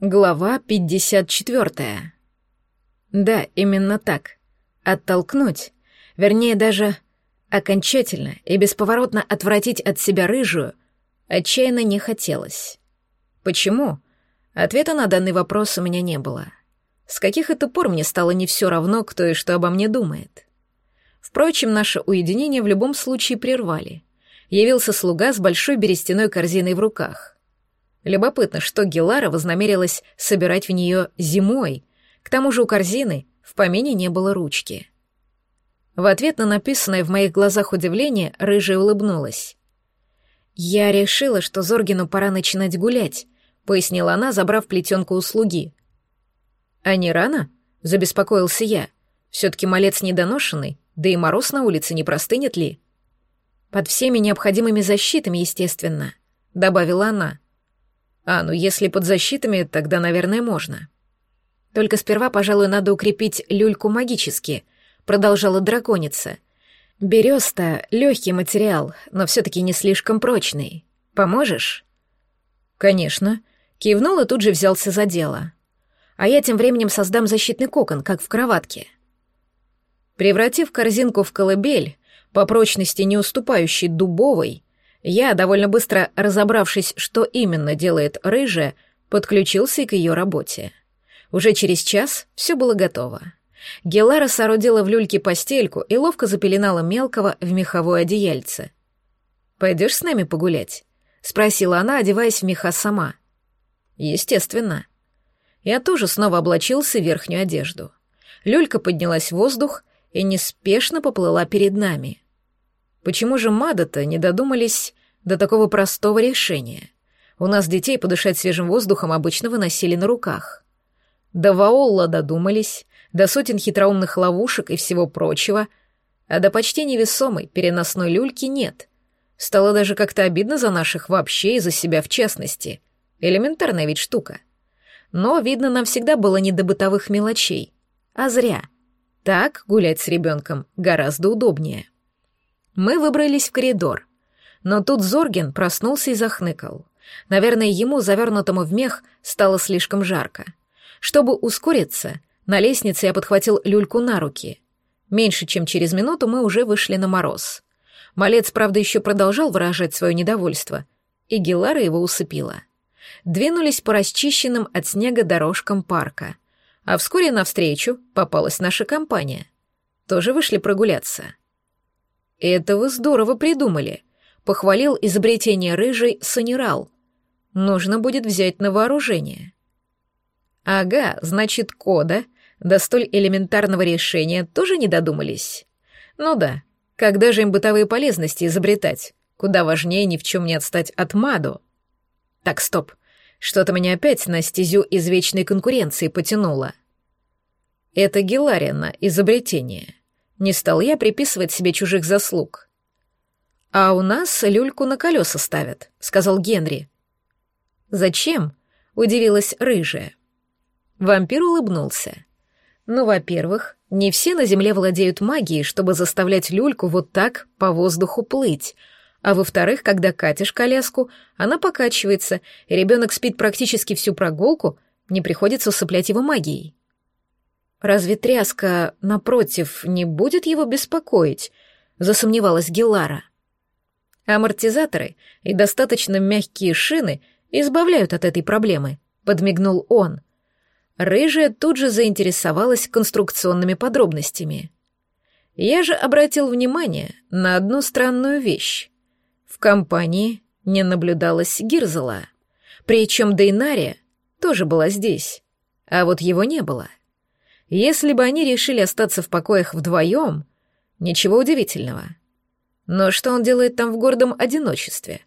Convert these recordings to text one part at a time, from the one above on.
Глава 54. Да, именно так. Оттолкнуть, вернее даже окончательно и бесповоротно отвратить от себя рыжую, отчаянно не хотелось. Почему? Ответа на данный вопрос у меня не было. С каких это пор мне стало не все равно, кто и что обо мне думает? Впрочем, наше уединение в любом случае прервали. Явился слуга с большой берестяной корзиной в руках — Любопытно, что Гелара вознамерилась собирать в нее зимой. К тому же у корзины в помине не было ручки. В ответ на написанное в моих глазах удивление рыжая улыбнулась. «Я решила, что Зоргину пора начинать гулять», — пояснила она, забрав плетенку у слуги. «А не рано?» — забеспокоился я. «Все-таки малец недоношенный, да и мороз на улице не простынет ли?» «Под всеми необходимыми защитами, естественно», — добавила она. А, ну если под защитами, тогда, наверное, можно. Только сперва, пожалуй, надо укрепить люльку магически, продолжала драконица. Береста — легкий материал, но все-таки не слишком прочный. Поможешь? Конечно. Кивнул и тут же взялся за дело. А я тем временем создам защитный кокон, как в кроватке. Превратив корзинку в колыбель, по прочности не уступающей дубовой, я, довольно быстро разобравшись, что именно делает рыжая, подключился к ее работе. Уже через час все было готово. Гелара соорудила в люльке постельку и ловко запеленала мелкого в меховое одеяльце. «Пойдешь с нами погулять?» — спросила она, одеваясь в меха сама. «Естественно». Я тоже снова облачился в верхнюю одежду. Люлька поднялась в воздух и неспешно поплыла перед нами — Почему же Мада-то не додумались до такого простого решения? У нас детей подышать свежим воздухом обычно выносили на руках. До Ваолла додумались, до сотен хитроумных ловушек и всего прочего, а до почти невесомой переносной люльки нет. Стало даже как-то обидно за наших вообще и за себя в частности. Элементарная ведь штука. Но, видно, нам всегда было не до бытовых мелочей. А зря. Так гулять с ребенком гораздо удобнее. Мы выбрались в коридор. Но тут Зорген проснулся и захныкал. Наверное, ему, завернутому в мех, стало слишком жарко. Чтобы ускориться, на лестнице я подхватил люльку на руки. Меньше чем через минуту мы уже вышли на мороз. Малец, правда, еще продолжал выражать свое недовольство, и Гелара его усыпила. Двинулись по расчищенным от снега дорожкам парка. А вскоре навстречу попалась наша компания. Тоже вышли прогуляться. «Это вы здорово придумали», — похвалил изобретение рыжий Санерал. «Нужно будет взять на вооружение». «Ага, значит, кода до столь элементарного решения тоже не додумались?» «Ну да, когда же им бытовые полезности изобретать? Куда важнее ни в чем не отстать от Маду». «Так, стоп. Что-то меня опять на стезю извечной конкуренции потянуло». «Это Геларина, изобретение», не стал я приписывать себе чужих заслуг. «А у нас люльку на колеса ставят», — сказал Генри. «Зачем?» — удивилась рыжая. Вампир улыбнулся. «Ну, во-первых, не все на Земле владеют магией, чтобы заставлять люльку вот так по воздуху плыть. А во-вторых, когда катишь коляску, она покачивается, и ребенок спит практически всю прогулку, не приходится усыплять его магией. Разве тряска, напротив, не будет его беспокоить? Засомневалась Гелара. Амортизаторы и достаточно мягкие шины избавляют от этой проблемы, подмигнул он. Рыжая тут же заинтересовалась конструкционными подробностями. Я же обратил внимание на одну странную вещь. В компании не наблюдалось Гирзела, причем Дейнария тоже была здесь, а вот его не было. Если бы они решили остаться в покоях вдвоем, ничего удивительного. Но что он делает там в гордом одиночестве?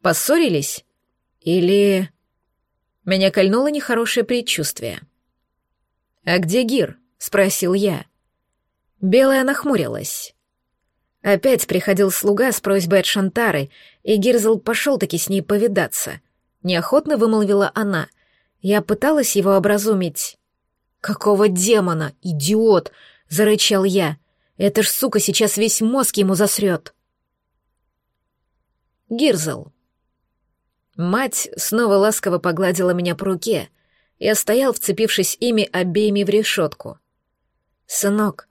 Поссорились? Или... Меня кольнуло нехорошее предчувствие. «А где Гир?» — спросил я. Белая нахмурилась. Опять приходил слуга с просьбой от Шантары, и Гирзл пошел-таки с ней повидаться. Неохотно вымолвила она. Я пыталась его образумить. «Какого демона, идиот!» — зарычал я. «Это ж, сука, сейчас весь мозг ему засрет!» Гирзл. Мать снова ласково погладила меня по руке, Я стоял, вцепившись ими обеими в решетку. «Сынок,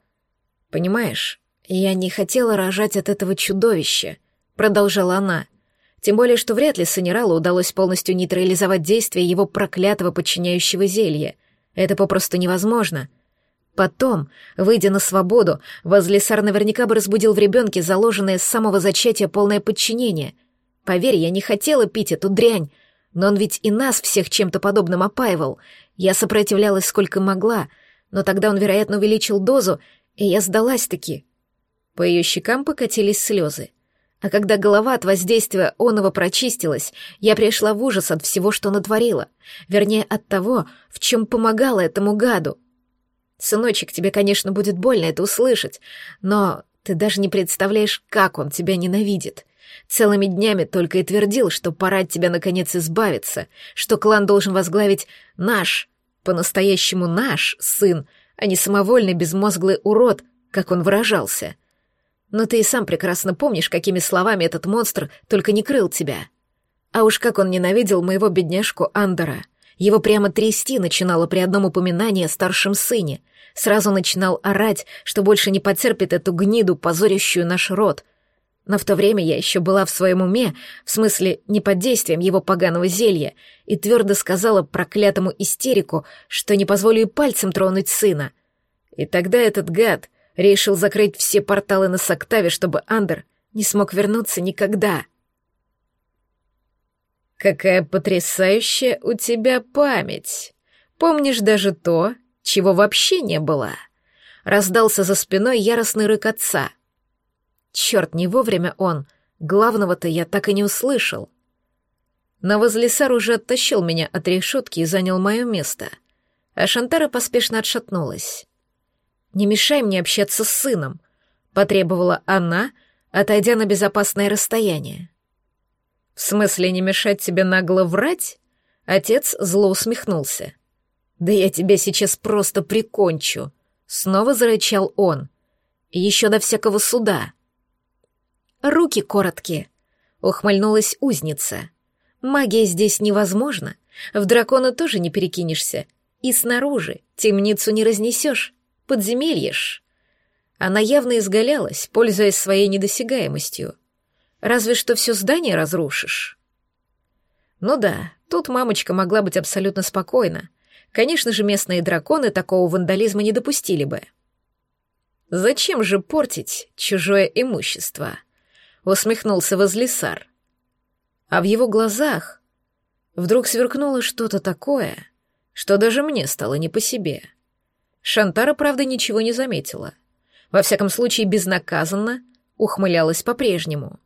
понимаешь, я не хотела рожать от этого чудовища», — продолжала она. Тем более, что вряд ли Санералу удалось полностью нейтрализовать действие его проклятого подчиняющего зелья. Это попросту невозможно. Потом, выйдя на свободу, Возлесар наверняка бы разбудил в ребенке заложенное с самого зачатия полное подчинение. Поверь, я не хотела пить эту дрянь, но он ведь и нас всех чем-то подобным опаивал. Я сопротивлялась сколько могла, но тогда он, вероятно, увеличил дозу, и я сдалась-таки. По ее щекам покатились слезы. А когда голова от воздействия оного прочистилась, я пришла в ужас от всего, что натворила. Вернее, от того, в чем помогала этому гаду. Сыночек, тебе, конечно, будет больно это услышать, но ты даже не представляешь, как он тебя ненавидит. Целыми днями только и твердил, что пора от тебя наконец избавиться, что клан должен возглавить наш, по-настоящему наш сын, а не самовольный безмозглый урод, как он выражался. Но ты и сам прекрасно помнишь, какими словами этот монстр только не крыл тебя. А уж как он ненавидел моего бедняжку Андера. Его прямо трясти начинало при одном упоминании о старшем сыне. Сразу начинал орать, что больше не потерпит эту гниду, позорящую наш род. Но в то время я еще была в своем уме, в смысле не под действием его поганого зелья, и твердо сказала проклятому истерику, что не позволю и пальцем тронуть сына. И тогда этот гад решил закрыть все порталы на Соктаве, чтобы Андер не смог вернуться никогда. «Какая потрясающая у тебя память! Помнишь даже то, чего вообще не было!» Раздался за спиной яростный рык отца. Черт, не вовремя он. Главного-то я так и не услышал. Но возлесар уже оттащил меня от решетки и занял мое место. А Шантара поспешно отшатнулась. «Не мешай мне общаться с сыном», — потребовала она, отойдя на безопасное расстояние. «В смысле не мешать тебе нагло врать?» Отец зло усмехнулся. «Да я тебя сейчас просто прикончу», — снова зарычал он. «Еще до всякого суда». «Руки короткие», — ухмыльнулась узница. «Магия здесь невозможна. В дракона тоже не перекинешься. И снаружи темницу не разнесешь подземельешь. Она явно изгалялась, пользуясь своей недосягаемостью. Разве что все здание разрушишь. Ну да, тут мамочка могла быть абсолютно спокойна. Конечно же, местные драконы такого вандализма не допустили бы. «Зачем же портить чужое имущество?» — усмехнулся Возлисар. А в его глазах вдруг сверкнуло что-то такое, что даже мне стало не по себе — Шантара, правда, ничего не заметила. Во всяком случае, безнаказанно ухмылялась по-прежнему.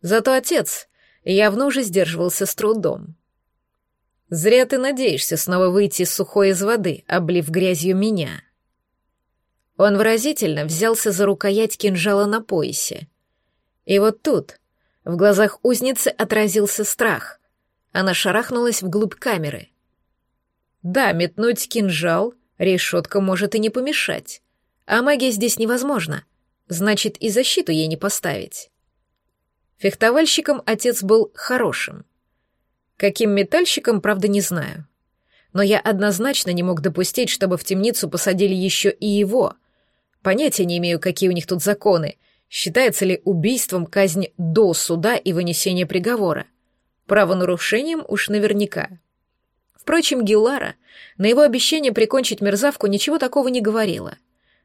Зато отец явно уже сдерживался с трудом. «Зря ты надеешься снова выйти сухой из воды, облив грязью меня». Он выразительно взялся за рукоять кинжала на поясе. И вот тут в глазах узницы отразился страх. Она шарахнулась вглубь камеры. Да, метнуть кинжал Решетка может и не помешать. А магия здесь невозможна. Значит, и защиту ей не поставить. Фехтовальщиком отец был хорошим. Каким метальщиком, правда, не знаю. Но я однозначно не мог допустить, чтобы в темницу посадили еще и его. Понятия не имею, какие у них тут законы. Считается ли убийством казнь до суда и вынесения приговора? Правонарушением уж наверняка. Впрочем, Гиллара на его обещание прикончить мерзавку ничего такого не говорила.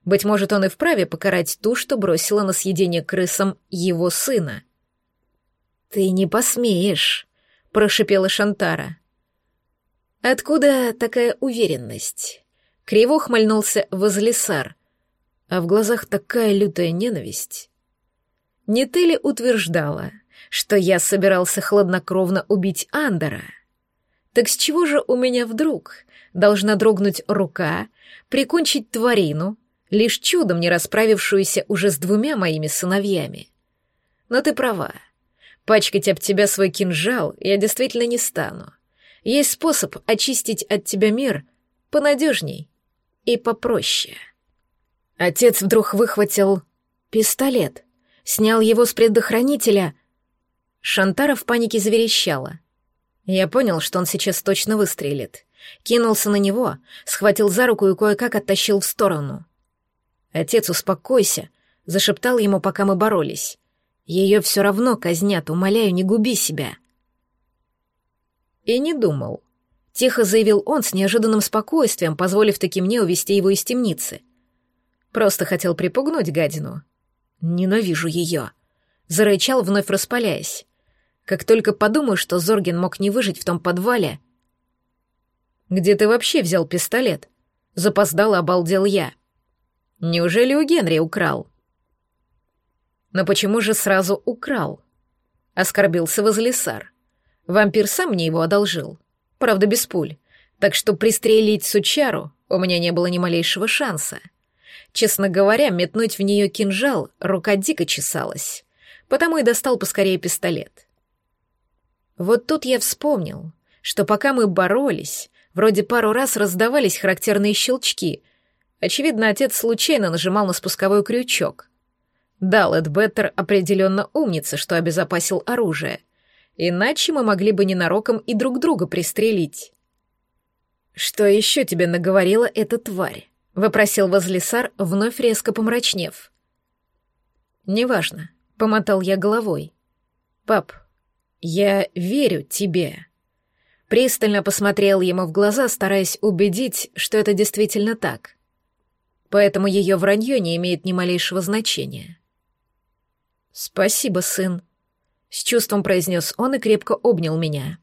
Быть может, он и вправе покарать ту, что бросила на съедение крысам его сына. «Ты не посмеешь», — прошипела Шантара. «Откуда такая уверенность?» Криво ухмыльнулся Возлисар, а в глазах такая лютая ненависть. «Не ты ли утверждала, что я собирался хладнокровно убить Андера?» Так с чего же у меня вдруг должна дрогнуть рука, прикончить тварину, лишь чудом не расправившуюся уже с двумя моими сыновьями? Но ты права. Пачкать об тебя свой кинжал я действительно не стану. Есть способ очистить от тебя мир понадежней и попроще. Отец вдруг выхватил пистолет, снял его с предохранителя. Шантара в панике заверещала — Я понял, что он сейчас точно выстрелит. Кинулся на него, схватил за руку и кое-как оттащил в сторону. «Отец, успокойся», — зашептал ему, пока мы боролись. «Ее все равно казнят, умоляю, не губи себя». И не думал. Тихо заявил он с неожиданным спокойствием, позволив таки мне увести его из темницы. Просто хотел припугнуть гадину. Ненавижу ее. Зарычал, вновь распаляясь. Как только подумаю, что Зоргин мог не выжить в том подвале... «Где ты вообще взял пистолет?» Запоздал обалдел я. Неужели у Генри украл? Но почему же сразу украл? Оскорбился Возлисар. Вампир сам мне его одолжил. Правда, без пуль. Так что пристрелить сучару у меня не было ни малейшего шанса. Честно говоря, метнуть в нее кинжал рука дико чесалась. Потому и достал поскорее пистолет. Вот тут я вспомнил, что пока мы боролись, вроде пару раз раздавались характерные щелчки, Очевидно, отец случайно нажимал на спусковой крючок. Да, Лэдбеттер определенно умница, что обезопасил оружие. Иначе мы могли бы ненароком и друг друга пристрелить. «Что еще тебе наговорила эта тварь?» — вопросил Возлисар, вновь резко помрачнев. «Неважно», — помотал я головой. «Пап, я верю тебе». Пристально посмотрел ему в глаза, стараясь убедить, что это действительно так поэтому ее вранье не имеет ни малейшего значения. «Спасибо, сын», — с чувством произнес он и крепко обнял меня.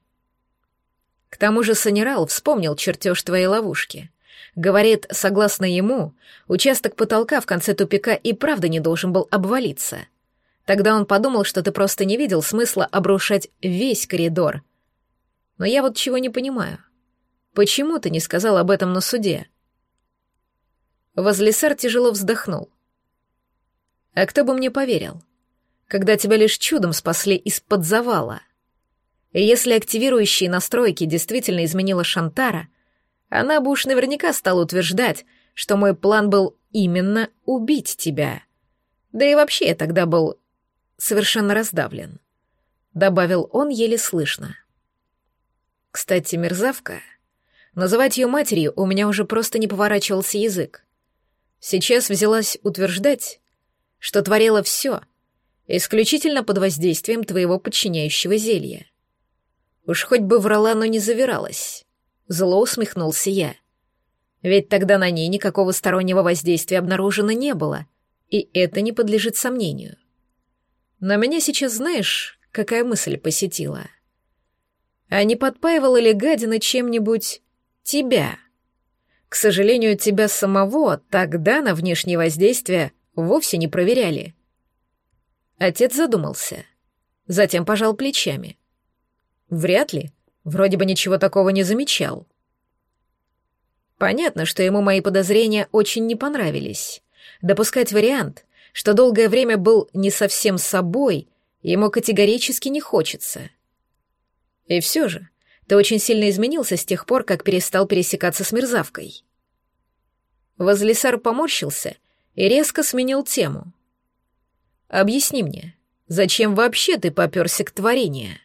К тому же Санерал вспомнил чертеж твоей ловушки. Говорит, согласно ему, участок потолка в конце тупика и правда не должен был обвалиться. Тогда он подумал, что ты просто не видел смысла обрушать весь коридор. Но я вот чего не понимаю. Почему ты не сказал об этом на суде? Возлисар тяжело вздохнул. «А кто бы мне поверил, когда тебя лишь чудом спасли из-под завала? И если активирующие настройки действительно изменила Шантара, она бы уж наверняка стала утверждать, что мой план был именно убить тебя. Да и вообще я тогда был совершенно раздавлен», — добавил он еле слышно. Кстати, мерзавка... Называть ее матерью у меня уже просто не поворачивался язык. Сейчас взялась утверждать, что творила все исключительно под воздействием твоего подчиняющего зелья. Уж хоть бы врала, но не завиралась. Зло усмехнулся я. Ведь тогда на ней никакого стороннего воздействия обнаружено не было, и это не подлежит сомнению. Но меня сейчас знаешь, какая мысль посетила? А не подпаивала ли гадина чем-нибудь тебя?» К сожалению, тебя самого тогда на внешнее воздействие вовсе не проверяли. Отец задумался. Затем пожал плечами. Вряд ли. Вроде бы ничего такого не замечал. Понятно, что ему мои подозрения очень не понравились. Допускать вариант, что долгое время был не совсем собой, ему категорически не хочется. И все же, ты очень сильно изменился с тех пор, как перестал пересекаться с мерзавкой. Возлисар поморщился и резко сменил тему. «Объясни мне, зачем вообще ты попёрся к творению?»